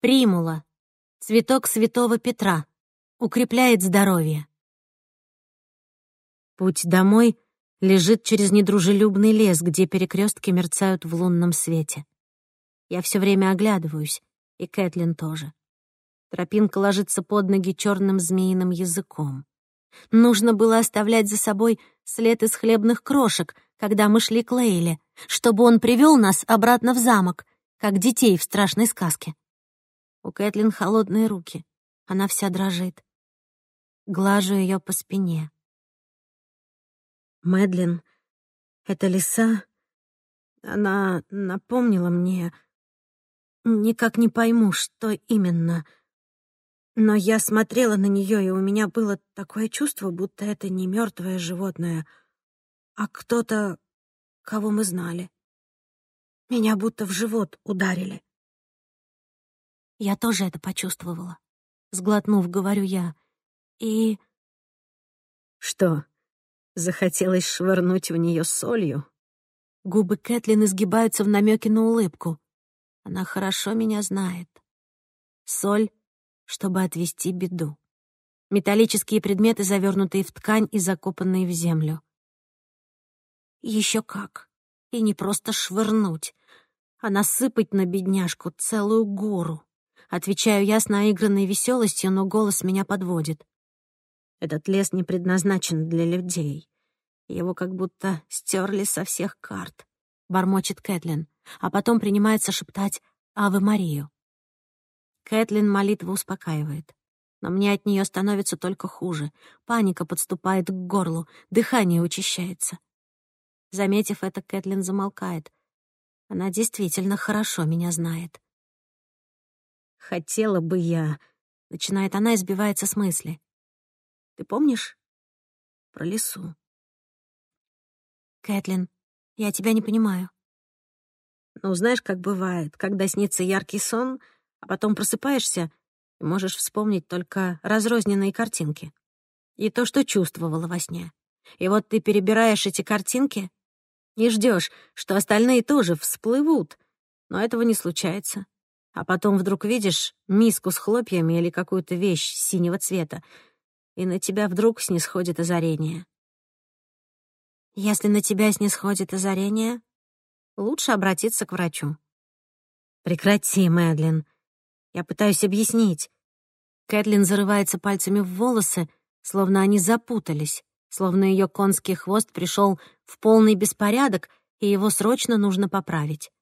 Примула, цветок святого Петра, укрепляет здоровье. Путь домой лежит через недружелюбный лес, где перекрестки мерцают в лунном свете. Я все время оглядываюсь, и Кэтлин тоже. Тропинка ложится под ноги черным змеиным языком. Нужно было оставлять за собой след из хлебных крошек, когда мы шли к Лейле, чтобы он привел нас обратно в замок, как детей в страшной сказке. У Кэтлин холодные руки. Она вся дрожит. Глажу ее по спине. Мэдлин, эта лиса, она напомнила мне... Никак не пойму, что именно. Но я смотрела на нее, и у меня было такое чувство, будто это не мертвое животное, а кто-то, кого мы знали. Меня будто в живот ударили. Я тоже это почувствовала. Сглотнув, говорю я. И... Что, захотелось швырнуть в нее солью? Губы Кэтлин изгибаются в намеке на улыбку. Она хорошо меня знает. Соль, чтобы отвести беду. Металлические предметы, завернутые в ткань и закопанные в землю. Еще как. И не просто швырнуть, а насыпать на бедняжку целую гору. Отвечаю я с наигранной веселостью, но голос меня подводит. Этот лес не предназначен для людей. Его как будто стерли со всех карт. Бормочет Кэтлин, а потом принимается шептать «Авы Марию». Кэтлин молитву успокаивает. Но мне от нее становится только хуже. Паника подступает к горлу, дыхание учащается. Заметив это, Кэтлин замолкает. Она действительно хорошо меня знает хотела бы я...» Начинает она и сбивается с мысли. «Ты помнишь?» «Про лесу». «Кэтлин, я тебя не понимаю». «Ну, знаешь, как бывает, когда снится яркий сон, а потом просыпаешься и можешь вспомнить только разрозненные картинки и то, что чувствовала во сне. И вот ты перебираешь эти картинки и ждешь, что остальные тоже всплывут, но этого не случается а потом вдруг видишь миску с хлопьями или какую-то вещь синего цвета, и на тебя вдруг снисходит озарение. Если на тебя снисходит озарение, лучше обратиться к врачу. Прекрати, Мэдлин. Я пытаюсь объяснить. Кэтлин зарывается пальцами в волосы, словно они запутались, словно ее конский хвост пришел в полный беспорядок, и его срочно нужно поправить.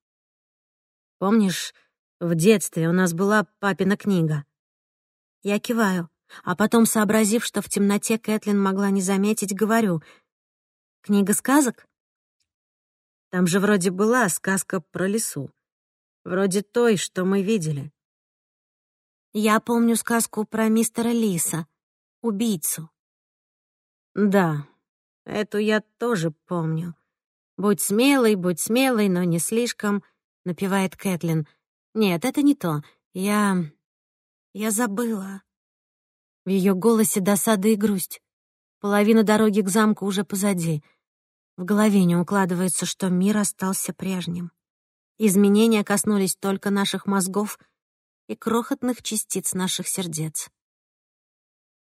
Помнишь, в детстве у нас была папина книга. Я киваю, а потом, сообразив, что в темноте Кэтлин могла не заметить, говорю. «Книга сказок?» Там же вроде была сказка про лесу. Вроде той, что мы видели. Я помню сказку про мистера Лиса, убийцу. Да, эту я тоже помню. «Будь смелой, будь смелой, но не слишком», — напевает Кэтлин — нет, это не то. Я... я забыла». В ее голосе досада и грусть. Половина дороги к замку уже позади. В голове не укладывается, что мир остался прежним. Изменения коснулись только наших мозгов и крохотных частиц наших сердец.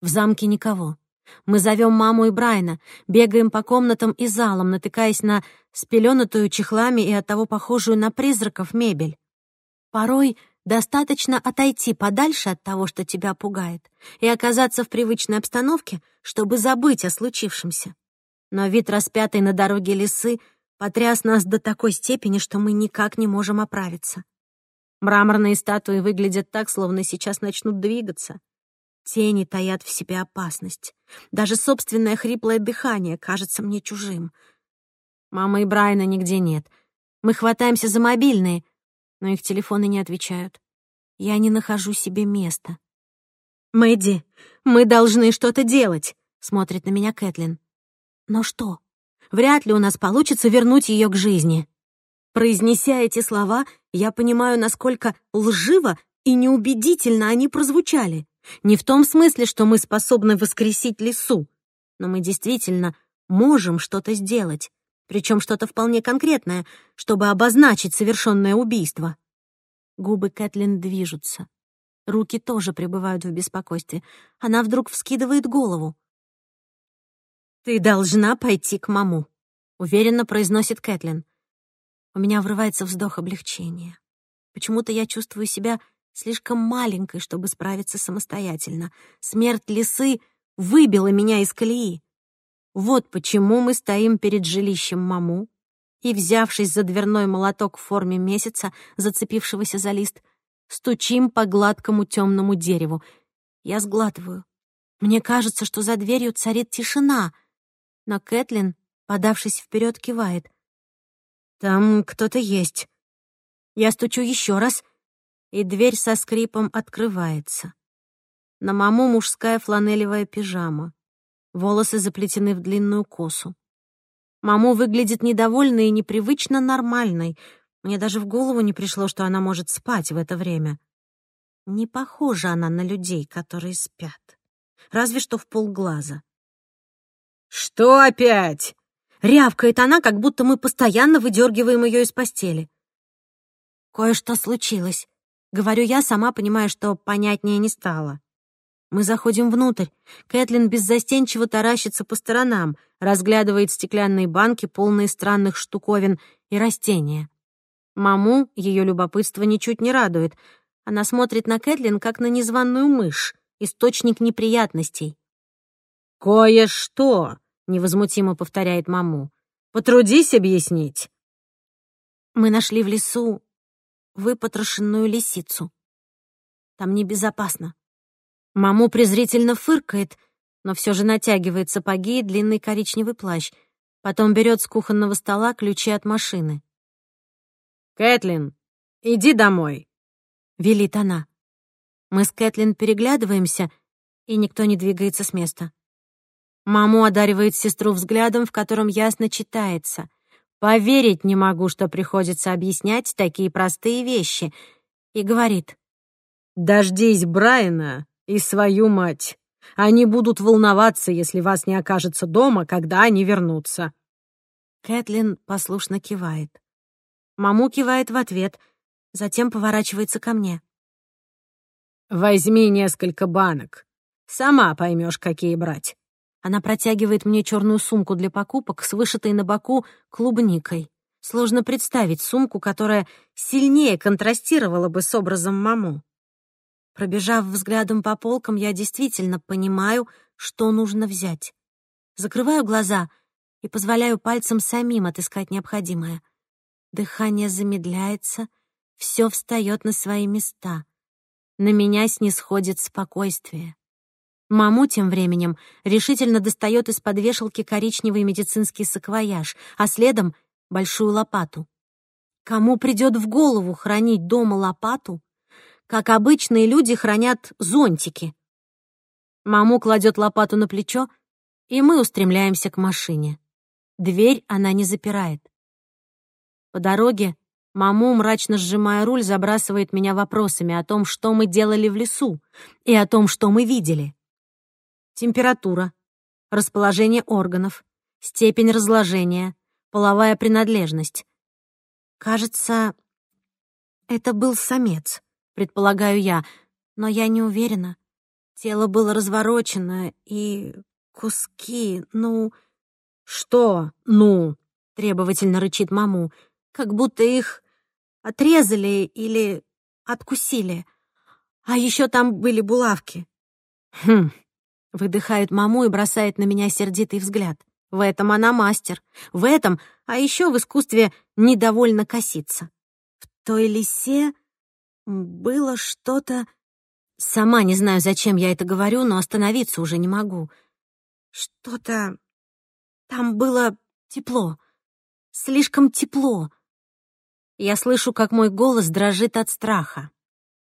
В замке никого. Мы зовем маму и Брайна, бегаем по комнатам и залам, натыкаясь на спеленутую чехлами и оттого похожую на призраков мебель. Порой достаточно отойти подальше от того, что тебя пугает, и оказаться в привычной обстановке, чтобы забыть о случившемся. Но вид распятой на дороге лисы потряс нас до такой степени, что мы никак не можем оправиться. Мраморные статуи выглядят так, словно сейчас начнут двигаться. Тени таят в себе опасность. Даже собственное хриплое дыхание кажется мне чужим. Мама и Брайана нигде нет. Мы хватаемся за мобильные — но их телефоны не отвечают. Я не нахожу себе места. «Мэдди, мы должны что-то делать», — смотрит на меня Кэтлин. «Но что? Вряд ли у нас получится вернуть ее к жизни». Произнеся эти слова, я понимаю, насколько лживо и неубедительно они прозвучали. Не в том смысле, что мы способны воскресить лесу, но мы действительно можем что-то сделать причем что-то вполне конкретное, чтобы обозначить совершенное убийство. Губы Кэтлин движутся. Руки тоже пребывают в беспокойстве. Она вдруг вскидывает голову. «Ты должна пойти к маму», — уверенно произносит Кэтлин. У меня врывается вздох облегчения. Почему-то я чувствую себя слишком маленькой, чтобы справиться самостоятельно. Смерть лисы выбила меня из колеи. Вот почему мы стоим перед жилищем Маму, и, взявшись за дверной молоток в форме месяца, зацепившегося за лист, стучим по гладкому темному дереву. Я сглатываю. Мне кажется, что за дверью царит тишина. Но Кэтлин, подавшись вперед, кивает. «Там кто-то есть». Я стучу еще раз, и дверь со скрипом открывается. На маму мужская фланелевая пижама волосы заплетены в длинную косу. Маму выглядит недовольной и непривычно нормальной. Мне даже в голову не пришло, что она может спать в это время. Не похожа она на людей, которые спят. Разве что в полглаза. «Что опять?» Рявкает она, как будто мы постоянно выдергиваем ее из постели. «Кое-что случилось», — говорю я, сама понимая, что понятнее не стало. Мы заходим внутрь. Кэтлин беззастенчиво таращится по сторонам, разглядывает стеклянные банки, полные странных штуковин и растения. Маму ее любопытство ничуть не радует. Она смотрит на Кэтлин, как на незваную мышь, источник неприятностей. «Кое-что!» — невозмутимо повторяет маму. «Потрудись объяснить!» «Мы нашли в лесу выпотрошенную лисицу. Там небезопасно», Маму презрительно фыркает, но все же натягивает сапоги и длинный коричневый плащ. Потом берет с кухонного стола ключи от машины. «Кэтлин, иди домой!» — велит она. Мы с Кэтлин переглядываемся, и никто не двигается с места. Маму одаривает сестру взглядом, в котором ясно читается. «Поверить не могу, что приходится объяснять такие простые вещи», — и говорит. «Дождись Брайана, и свою мать. Они будут волноваться, если вас не окажется дома, когда они вернутся. Кэтлин послушно кивает. Маму кивает в ответ, затем поворачивается ко мне. «Возьми несколько банок. Сама поймешь, какие брать». Она протягивает мне черную сумку для покупок с вышитой на боку клубникой. Сложно представить сумку, которая сильнее контрастировала бы с образом маму пробежав взглядом по полкам, я действительно понимаю, что нужно взять. Закрываю глаза и позволяю пальцам самим отыскать необходимое. Дыхание замедляется, все встает на свои места. На меня снисходит спокойствие. Маму тем временем решительно достает из под вешалки коричневый медицинский саквояж, а следом — большую лопату. Кому придет в голову хранить дома лопату как обычные люди хранят зонтики. Маму кладет лопату на плечо, и мы устремляемся к машине. Дверь она не запирает. По дороге Маму, мрачно сжимая руль, забрасывает меня вопросами о том, что мы делали в лесу, и о том, что мы видели. Температура, расположение органов, степень разложения, половая принадлежность. Кажется, это был самец предполагаю я, но я не уверена. Тело было разворочено, и куски, ну...» «Что «ну»?» — требовательно рычит маму. «Как будто их отрезали или откусили. А еще там были булавки». «Хм...» — выдыхает маму и бросает на меня сердитый взгляд. В этом она мастер. В этом, а еще в искусстве недовольно коситься. В той лисе было что-то... Сама не знаю, зачем я это говорю, но остановиться уже не могу. Что-то... Там было тепло. Слишком тепло. Я слышу, как мой голос дрожит от страха.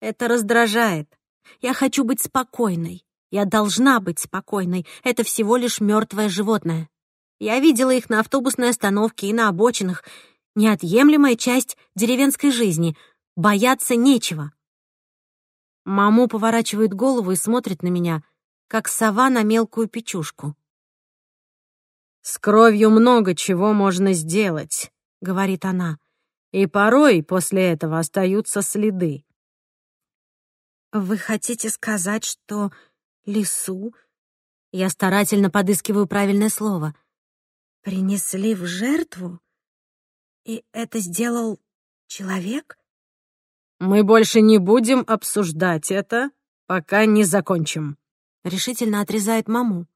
Это раздражает. Я хочу быть спокойной. Я должна быть спокойной. Это всего лишь мертвое животное. Я видела их на автобусной остановке и на обочинах. Неотъемлемая часть деревенской жизни — Бояться нечего. Маму поворачивает голову и смотрит на меня, как сова на мелкую печушку. «С кровью много чего можно сделать», — говорит она, «и порой после этого остаются следы». «Вы хотите сказать, что лису Я старательно подыскиваю правильное слово. «Принесли в жертву? И это сделал человек?» «Мы больше не будем обсуждать это, пока не закончим», — решительно отрезает маму.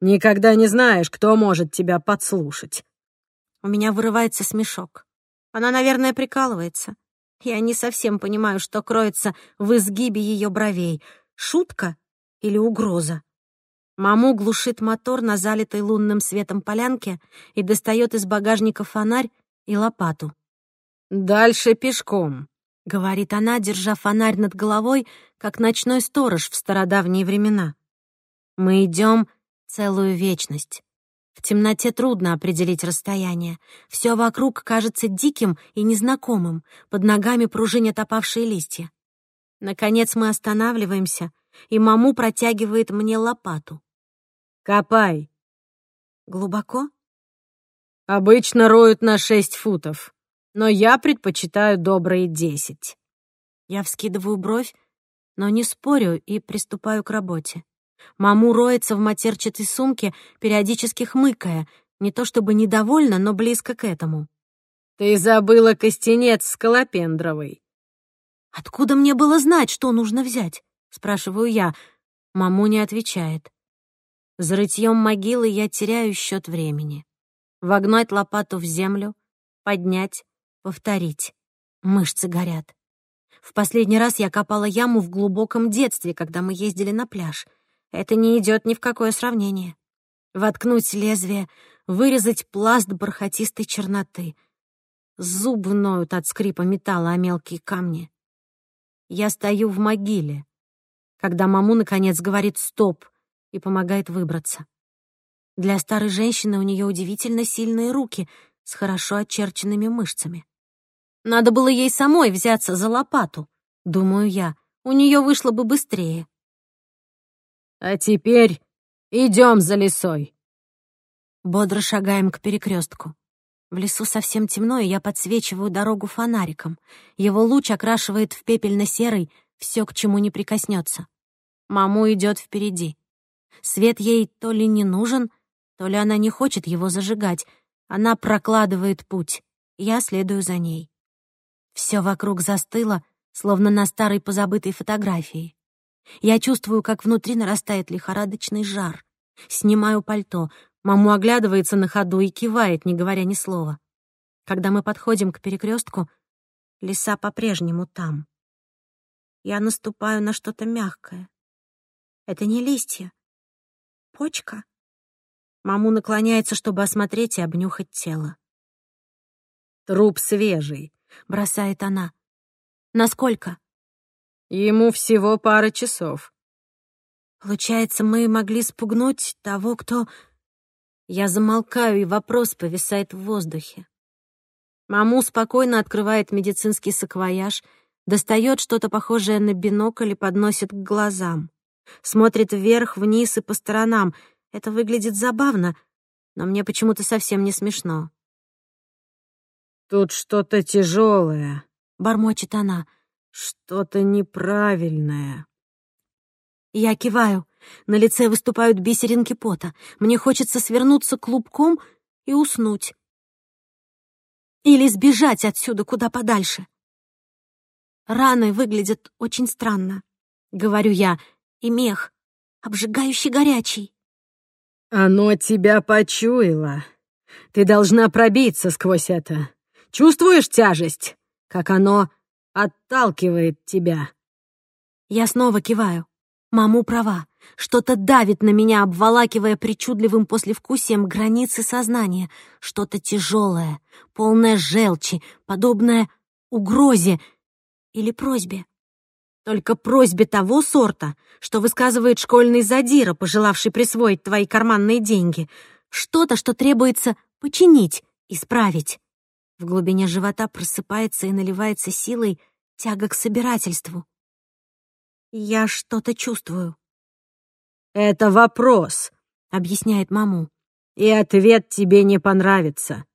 «Никогда не знаешь, кто может тебя подслушать». У меня вырывается смешок. Она, наверное, прикалывается. Я не совсем понимаю, что кроется в изгибе ее бровей. Шутка или угроза? Маму глушит мотор на залитой лунным светом полянке и достает из багажника фонарь и лопату. «Дальше пешком», говорит она, держа фонарь над головой, как ночной сторож в стародавние времена. Мы идем целую вечность. В темноте трудно определить расстояние. Все вокруг кажется диким и незнакомым. Под ногами пружинят опавшие листья. Наконец мы останавливаемся, и маму протягивает мне лопату. «Копай!» «Глубоко?» «Обычно роют на шесть футов», но я предпочитаю добрые десять». Я вскидываю бровь, но не спорю и приступаю к работе. Маму роется в матерчатой сумке, периодически хмыкая, не то чтобы недовольна, но близко к этому. «Ты забыла костенец скалопендровый». «Откуда мне было знать, что нужно взять?» — спрашиваю я. Маму не отвечает. За рытьем могилы я теряю счет времени. Вогнать лопату в землю, поднять, Повторить. Мышцы горят. В последний раз я копала яму в глубоком детстве, когда мы ездили на пляж. Это не идет ни в какое сравнение. Воткнуть лезвие, вырезать пласт бархатистой черноты. Зубы ноют от скрипа металла о мелкие камни. Я стою в могиле, когда маму, наконец, говорит «стоп» и помогает выбраться. Для старой женщины у нее удивительно сильные руки с хорошо очерченными мышцами. Надо было ей самой взяться за лопату, думаю я. У нее вышло бы быстрее. А теперь идем за лесой. Бодро шагаем к перекрестку. В лесу совсем темно, и я подсвечиваю дорогу фонариком. Его луч окрашивает в пепельно-серый все, к чему не прикоснется. Маму идет впереди. Свет ей то ли не нужен, то ли она не хочет его зажигать. Она прокладывает путь. Я следую за ней. Все вокруг застыло, словно на старой позабытой фотографии. Я чувствую, как внутри нарастает лихорадочный жар. Снимаю пальто. Маму оглядывается на ходу и кивает, не говоря ни слова. Когда мы подходим к перекрестку, леса по-прежнему там. Я наступаю на что-то мягкое. Это не листья. Почка. Маму наклоняется, чтобы осмотреть и обнюхать тело. «Труп свежий», бросает она. Насколько? Ему всего пара часов. Получается, мы могли спугнуть того, кто... Я замолкаю, и вопрос повисает в воздухе. Маму спокойно открывает медицинский саквояж, достает что-то похожее на бинокль и подносит к глазам. Смотрит вверх, вниз и по сторонам. Это выглядит забавно, но мне почему-то совсем не смешно. Тут что-то тяжелое, бормочет она. Что-то неправильное. Я киваю. На лице выступают бисеринки пота. Мне хочется свернуться клубком и уснуть. Или сбежать отсюда куда подальше. Раны выглядят очень странно, говорю я, и мех, обжигающий горячий. Оно тебя почуяло. Ты должна пробиться сквозь это. Чувствуешь тяжесть? Как оно отталкивает тебя?» Я снова киваю. Маму права. Что-то давит на меня, обволакивая причудливым послевкусием границы сознания. Что-то тяжелое, полное желчи, подобное угрозе или просьбе. Только просьбе того сорта, что высказывает школьный задира, пожелавший присвоить твои карманные деньги. Что-то, что требуется починить, исправить. В глубине живота просыпается и наливается силой тяга к собирательству. Я что-то чувствую. «Это вопрос», — объясняет маму. «И ответ тебе не понравится.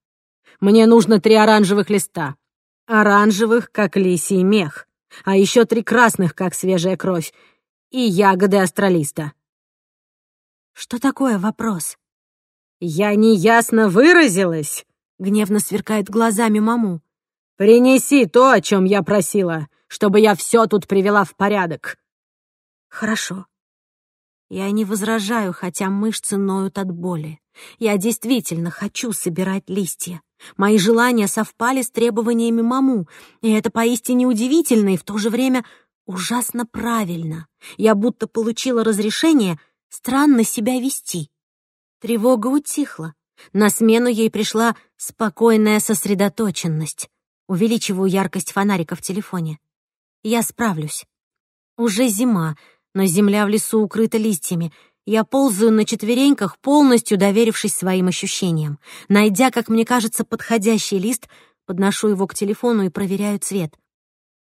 Мне нужно три оранжевых листа. Оранжевых, как лисий мех. А еще три красных, как свежая кровь. И ягоды астралиста». «Что такое вопрос?» «Я неясно выразилась», гневно сверкает глазами маму. «Принеси то, о чем я просила, чтобы я все тут привела в порядок». «Хорошо». Я не возражаю, хотя мышцы ноют от боли. Я действительно хочу собирать листья. Мои желания совпали с требованиями маму, и это поистине удивительно и в то же время ужасно правильно. Я будто получила разрешение странно себя вести. Тревога утихла, на смену ей пришла спокойная сосредоточенность. Увеличиваю яркость фонарика в телефоне. Я справлюсь. Уже зима, но земля в лесу укрыта листьями. Я ползаю на четвереньках, полностью доверившись своим ощущениям. Найдя, как мне кажется, подходящий лист, подношу его к телефону и проверяю цвет.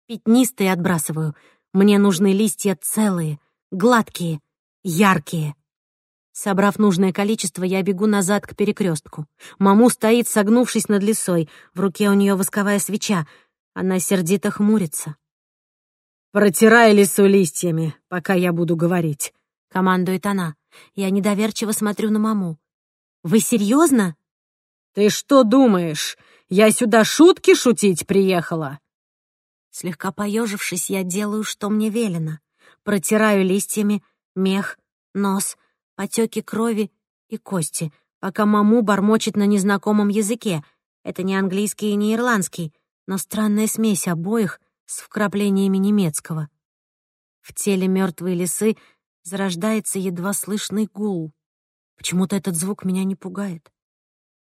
Пятнистые отбрасываю. Мне нужны листья целые, гладкие, яркие. Собрав нужное количество, я бегу назад к перекрестку. Маму стоит, согнувшись над лесой. В руке у нее восковая свеча. Она сердито хмурится. «Протирай лесу листьями, пока я буду говорить», — командует она. Я недоверчиво смотрю на маму. «Вы серьезно? «Ты что думаешь? Я сюда шутки шутить приехала?» Слегка поежившись, я делаю, что мне велено. Протираю листьями мех, нос — Отеки крови и кости, пока маму бормочет на незнакомом языке. Это не английский и не ирландский, но странная смесь обоих с вкраплениями немецкого. В теле мертвой лисы зарождается едва слышный гул. Почему-то этот звук меня не пугает.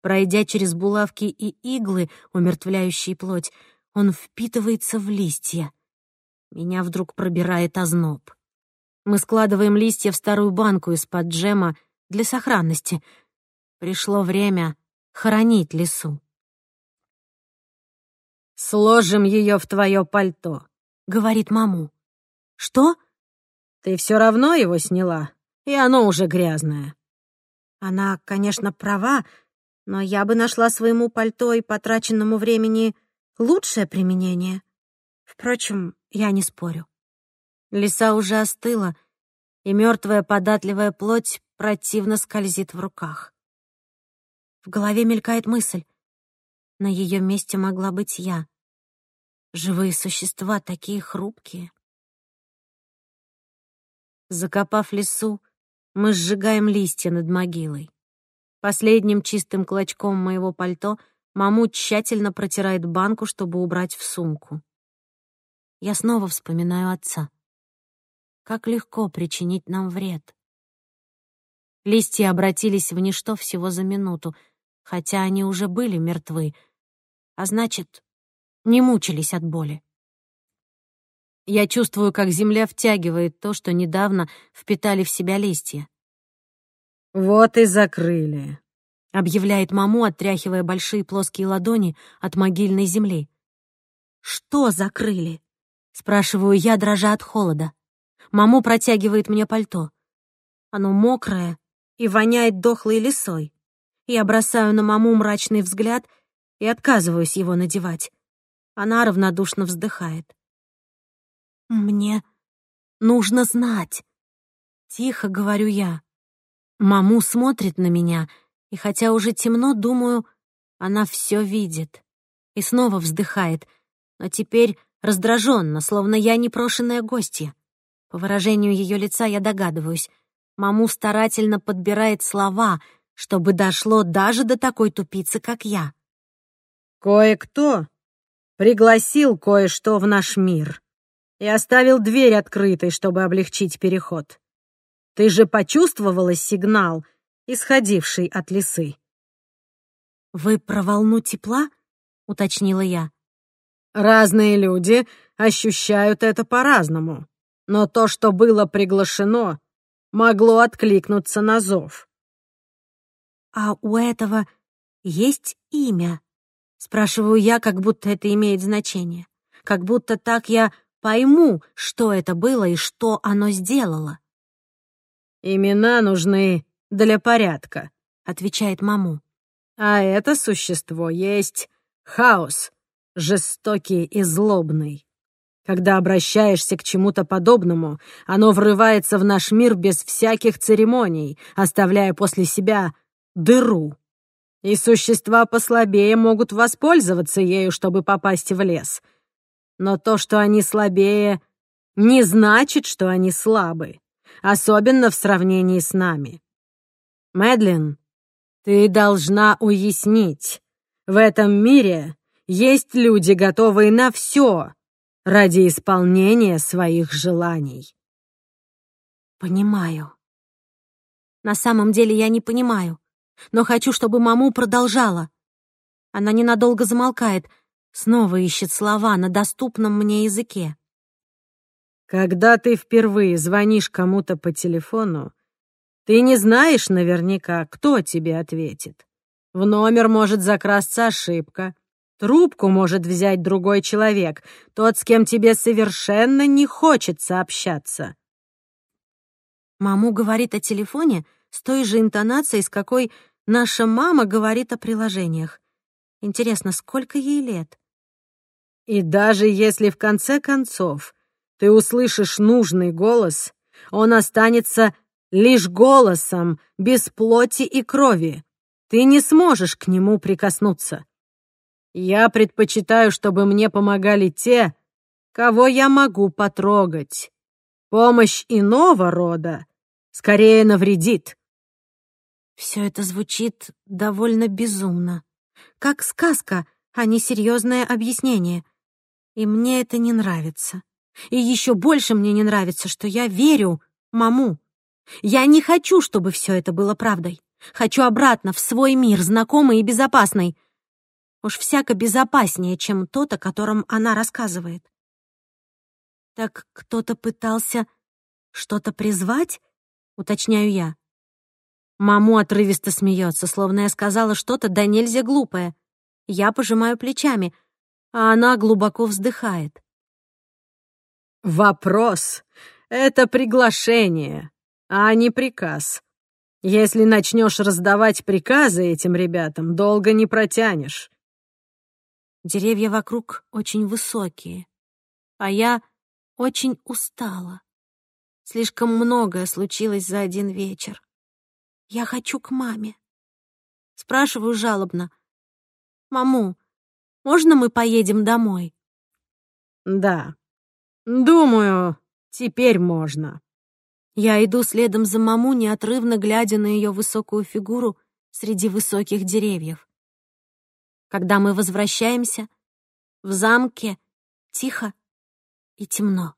Пройдя через булавки и иглы, умертвляющие плоть, он впитывается в листья. Меня вдруг пробирает озноб. Мы складываем листья в старую банку из-под джема для сохранности. Пришло время хоронить лесу. «Сложим ее в твое пальто», — говорит маму. «Что?» «Ты все равно его сняла, и оно уже грязное». Она, конечно, права, но я бы нашла своему пальто и потраченному времени лучшее применение. Впрочем, я не спорю. Лиса уже остыла, и мертвая податливая плоть противно скользит в руках. В голове мелькает мысль. На ее месте могла быть я. Живые существа такие хрупкие. Закопав лесу, мы сжигаем листья над могилой. Последним чистым клочком моего пальто маму тщательно протирает банку, чтобы убрать в сумку. Я снова вспоминаю отца как легко причинить нам вред. Листья обратились в ничто всего за минуту, хотя они уже были мертвы, а значит, не мучились от боли. Я чувствую, как земля втягивает то, что недавно впитали в себя листья. «Вот и закрыли», — объявляет маму, отряхивая большие плоские ладони от могильной земли. «Что закрыли?» — спрашиваю я, дрожа от холода. Маму протягивает мне пальто. Оно мокрое и воняет дохлой лисой. Я бросаю на маму мрачный взгляд и отказываюсь его надевать. Она равнодушно вздыхает. «Мне нужно знать», — тихо говорю я. Маму смотрит на меня, и хотя уже темно, думаю, она все видит. И снова вздыхает, но теперь раздраженно, словно я непрошенная гостья. По выражению ее лица я догадываюсь. Маму старательно подбирает слова, чтобы дошло даже до такой тупицы, как я. «Кое-кто пригласил кое-что в наш мир и оставил дверь открытой, чтобы облегчить переход. Ты же почувствовала сигнал, исходивший от лисы?» «Вы про волну тепла?» — уточнила я. «Разные люди ощущают это по-разному», но то, что было приглашено, могло откликнуться на зов. «А у этого есть имя?» — спрашиваю я, как будто это имеет значение. Как будто так я пойму, что это было и что оно сделало. «Имена нужны для порядка», — отвечает Маму. «А это существо есть хаос, жестокий и злобный. Когда обращаешься к чему-то подобному, оно врывается в наш мир без всяких церемоний, оставляя после себя дыру. И существа послабее могут воспользоваться ею, чтобы попасть в лес. Но то, что они слабее, не значит, что они слабы, особенно в сравнении с нами. Мэдлин, ты должна уяснить, в этом мире есть люди, готовые на все, ради исполнения своих желаний. Понимаю. На самом деле я не понимаю, но хочу, чтобы маму продолжала. Она ненадолго замолкает, снова ищет слова на доступном мне языке. Когда ты впервые звонишь кому-то по телефону, ты не знаешь наверняка, кто тебе ответит. В номер может закрасться ошибка, Трубку может взять другой человек, тот, с кем тебе совершенно не хочется общаться. Маму говорит о телефоне с той же интонацией, с какой наша мама говорит о приложениях. Интересно, сколько ей лет? И даже если в конце концов ты услышишь нужный голос, он останется лишь голосом, без плоти и крови. Ты не сможешь к нему прикоснуться. Я предпочитаю, чтобы мне помогали те, кого я могу потрогать. Помощь иного рода скорее навредит. Все это звучит довольно безумно. Как сказка, а не серьезное объяснение. И мне это не нравится. И еще больше мне не нравится, что я верю маму. Я не хочу, чтобы все это было правдой. Хочу обратно в свой мир, знакомый и безопасный. Уж всяко безопаснее, чем тот, о котором она рассказывает. «Так кто-то пытался что-то призвать?» — уточняю я. Маму отрывисто смеется, словно я сказала что-то да нельзя глупое. Я пожимаю плечами, а она глубоко вздыхает. «Вопрос — это приглашение, а не приказ. Если начнешь раздавать приказы этим ребятам, долго не протянешь. Деревья вокруг очень высокие, а я очень устала. Слишком многое случилось за один вечер. Я хочу к маме. Спрашиваю жалобно. «Маму, можно мы поедем домой?» «Да. Думаю, теперь можно». Я иду следом за маму, неотрывно глядя на ее высокую фигуру среди высоких деревьев. Когда мы возвращаемся, в замке тихо и темно.